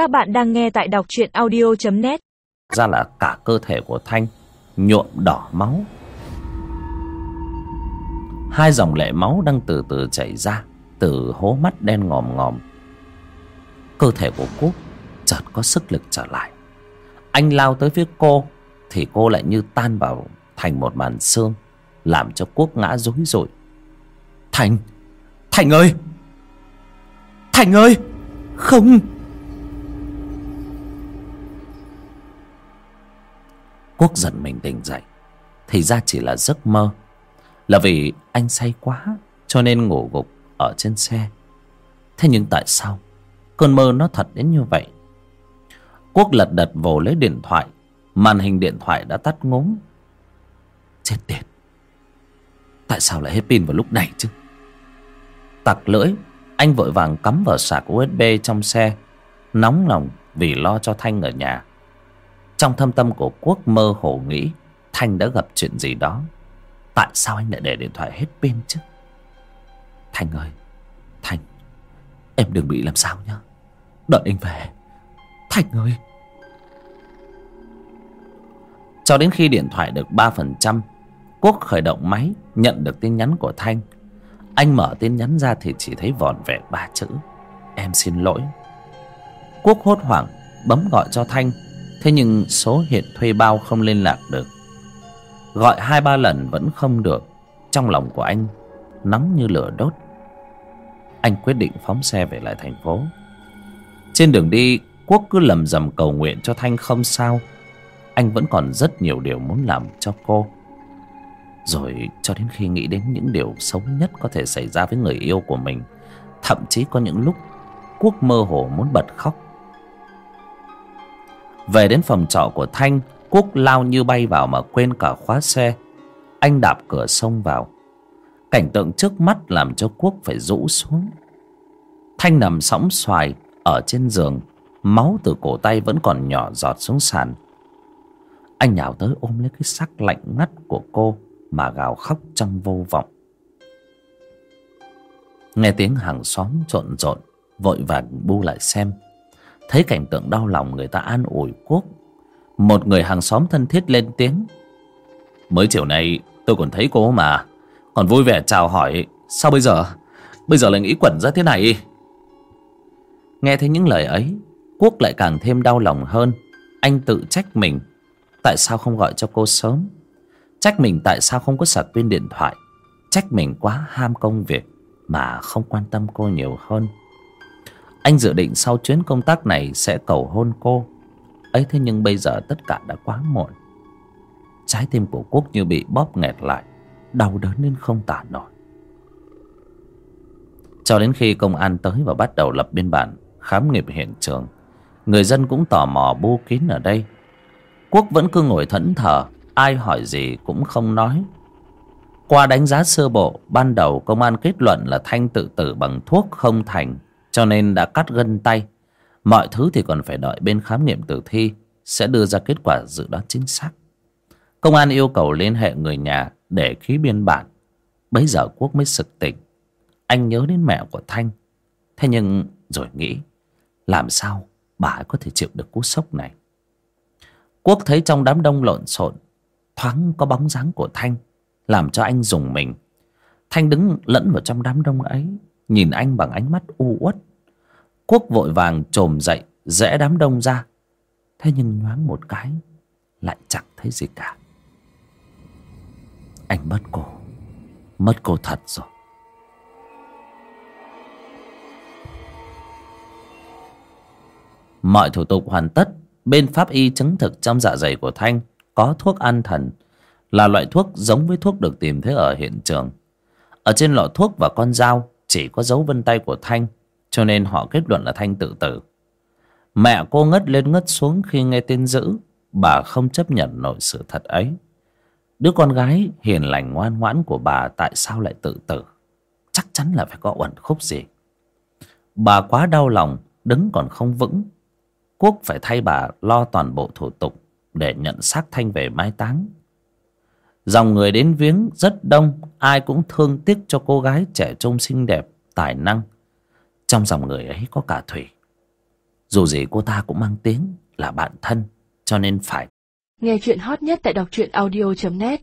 Các bạn đang nghe tại đọc truyện audio.net Ra là cả cơ thể của Thanh nhuộm đỏ máu. Hai dòng lệ máu đang từ từ chảy ra, Từ hố mắt đen ngòm ngòm. Cơ thể của Cúc chợt có sức lực trở lại. Anh lao tới phía cô, Thì cô lại như tan vào thành một màn xương, Làm cho Quốc ngã rối rụi. Thành Thành ơi! Thành ơi! Không! Quốc giật mình tỉnh dậy. Thì ra chỉ là giấc mơ. Là vì anh say quá, Cho nên ngủ gục ở trên xe. Thế nhưng tại sao? Cơn mơ nó thật đến như vậy. Quốc lật đật vồ lấy điện thoại. Màn hình điện thoại đã tắt ngốm Chết tiệt. Tại sao lại hết pin vào lúc này chứ? Tặc lưỡi, Anh vội vàng cắm vào sạc USB trong xe. Nóng lòng vì lo cho Thanh ở nhà trong thâm tâm của Quốc mơ hồ nghĩ, Thanh đã gặp chuyện gì đó. Tại sao anh lại để điện thoại hết pin chứ? Thanh ơi, Thanh, Em đừng bị làm sao nhá. Đợi anh về. Thanh ơi. Cho đến khi điện thoại được 3% Quốc khởi động máy Nhận được tin nhắn của Thanh. Anh mở tin nhắn ra thì chỉ thấy vòn vẹn ba chữ. Em xin lỗi. Quốc hốt hoảng, Bấm gọi cho Thanh. Thế nhưng số hiện thuê bao không liên lạc được. Gọi hai ba lần vẫn không được. Trong lòng của anh Nóng như lửa đốt. Anh quyết định phóng xe về lại thành phố. Trên đường đi, Quốc cứ lầm rầm cầu nguyện cho Thanh không sao. Anh vẫn còn rất nhiều điều muốn làm cho cô. Rồi cho đến khi nghĩ đến những điều xấu nhất có thể xảy ra với người yêu của mình, Thậm chí có những lúc Quốc mơ hồ muốn bật khóc về đến phòng trọ của Thanh, Quốc lao như bay vào mà quên cả khóa xe. Anh đạp cửa xông vào. Cảnh tượng trước mắt làm cho Quốc phải rũ xuống. Thanh nằm sóng xoài Ở trên giường, Máu từ cổ tay vẫn còn nhỏ giọt xuống sàn. Anh nhào tới ôm lấy cái xác lạnh ngắt của cô Mà gào khóc trong vô vọng. Nghe tiếng hàng xóm trộn rộn, Vội vàng bu lại xem. Thấy cảnh tượng đau lòng người ta an ủi Quốc. Một người hàng xóm thân thiết lên tiếng. Mới chiều nay, tôi còn thấy cô mà. Còn vui vẻ chào hỏi, Sao bây giờ? Bây giờ lại nghĩ quẩn ra thế này. Nghe thấy những lời ấy, Quốc lại càng thêm đau lòng hơn. Anh tự trách mình, Tại sao không gọi cho cô sớm? Trách mình tại sao không có sạc pin điện thoại? Trách mình quá ham công việc Mà không quan tâm cô nhiều hơn anh dự định sau chuyến công tác này sẽ cầu hôn cô. Ấy thế nhưng bây giờ tất cả đã quá muộn. Trái tim của quốc như bị bóp nghẹt lại, đau đớn nên không tả nổi. Cho đến khi công an tới và bắt đầu lập biên bản, khám nghiệm hiện trường, người dân cũng tò mò bu kín ở đây. Quốc vẫn cứ ngồi thẫn thờ, ai hỏi gì cũng không nói. Qua đánh giá sơ bộ, ban đầu công an kết luận là thanh tự tử bằng thuốc không thành cho nên đã cắt gân tay. Mọi thứ thì còn phải đợi bên khám nghiệm tử thi sẽ đưa ra kết quả dự đoán chính xác. Công an yêu cầu liên hệ người nhà để ký biên bản. Bấy giờ quốc mới sực tỉnh. Anh nhớ đến mẹ của thanh. Thế nhưng rồi nghĩ, làm sao bà ấy có thể chịu được cú sốc này? Quốc thấy trong đám đông lộn xộn, thoáng có bóng dáng của thanh, làm cho anh dùng mình. Thanh đứng lẫn vào trong đám đông ấy nhìn anh bằng ánh mắt u uất. Quốc vội vàng trồm dậy, rẽ đám đông ra. Thế nhưng nhoáng một cái, lại chẳng thấy gì cả. Anh mất cô. Mất cô thật rồi. Mọi thủ tục hoàn tất, bên pháp y chứng thực trong dạ dày của thanh có thuốc an thần, là loại thuốc giống với thuốc được tìm thấy ở hiện trường. Ở trên lọ thuốc và con dao chỉ có dấu vân tay của Thanh cho nên họ kết luận là Thanh tự tử. Mẹ cô ngất lên ngất xuống khi nghe tin dữ, bà không chấp nhận nổi sự thật ấy. Đứa con gái hiền lành ngoan ngoãn của bà tại sao lại tự tử? Chắc chắn là phải có uẩn khúc gì. Bà quá đau lòng, đứng còn không vững. Quốc phải thay bà lo toàn bộ thủ tục để nhận xác Thanh về mai táng. Dòng người đến viếng rất đông, Ai cũng thương tiếc cho cô gái trẻ trông xinh đẹp, Tài năng. Trong dòng người ấy có cả Thủy. Dù gì cô ta cũng mang tiếng là bạn thân, cho nên phải Nghe chuyện hot nhất tại đọc truyện audio.net